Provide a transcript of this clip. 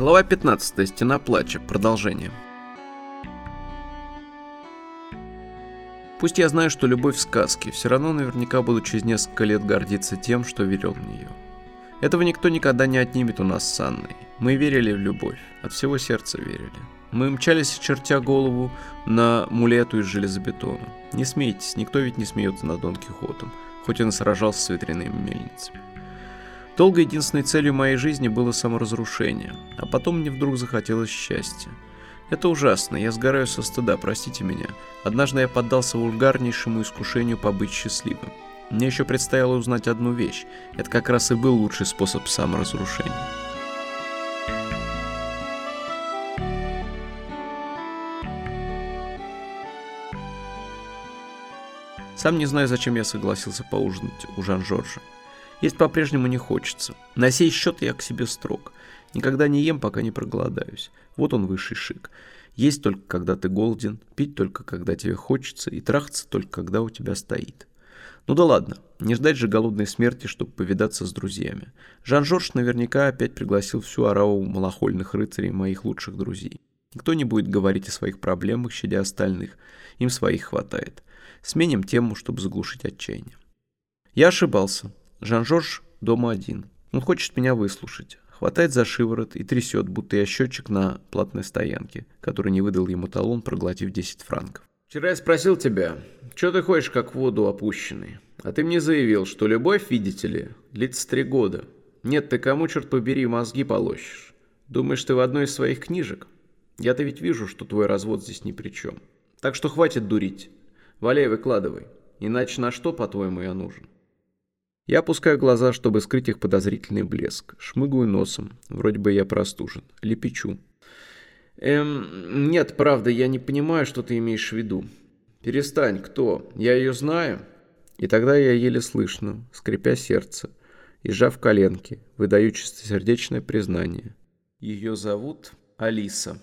Глава 15. Стена плача. Продолжение. Пусть я знаю, что любовь в сказке, все равно наверняка буду через несколько лет гордиться тем, что верил в нее. Этого никто никогда не отнимет у нас с Анной. Мы верили в любовь, от всего сердца верили. Мы мчались, чертя голову, на мулету из железобетона. Не смейтесь, никто ведь не смеется над Дон Кихотом, хоть он сражался с ветряными мельницами. Долго единственной целью моей жизни было саморазрушение, а потом мне вдруг захотелось счастья. Это ужасно, я сгораю со стыда, простите меня. Однажды я поддался вульгарнейшему искушению побыть счастливым. Мне еще предстояло узнать одну вещь. Это как раз и был лучший способ саморазрушения. Сам не знаю, зачем я согласился поужинать у Жан-Жоржа. Есть по-прежнему не хочется. На сей счет я к себе строг. Никогда не ем, пока не проголодаюсь. Вот он высший шик. Есть только когда ты голоден, пить только когда тебе хочется и трахаться только когда у тебя стоит. Ну да ладно, не ждать же голодной смерти, чтобы повидаться с друзьями. Жан-Жорж наверняка опять пригласил всю ораву малохольных рыцарей моих лучших друзей. Никто не будет говорить о своих проблемах, щадя остальных. Им своих хватает. Сменим тему, чтобы заглушить отчаяние. Я ошибался. Жан-Жорж дома один. Он хочет меня выслушать. Хватает за шиворот и трясет, будто я счетчик на платной стоянке, который не выдал ему талон, проглотив 10 франков. Вчера я спросил тебя, что ты ходишь как в воду опущенный? А ты мне заявил, что любовь, видите ли, длится три года. Нет, ты кому, черт побери, мозги полощешь? Думаешь, ты в одной из своих книжек? Я-то ведь вижу, что твой развод здесь ни при чем. Так что хватит дурить. Валяй, выкладывай. Иначе на что, по-твоему, я нужен? Я опускаю глаза, чтобы скрыть их подозрительный блеск. Шмыгаю носом. Вроде бы я простужен. Лепечу. Эм, нет, правда, я не понимаю, что ты имеешь в виду. Перестань, кто? Я ее знаю? И тогда я еле слышно, скрипя сердце и сжав коленки, выдаю чистосердечное признание. Ее зовут Алиса.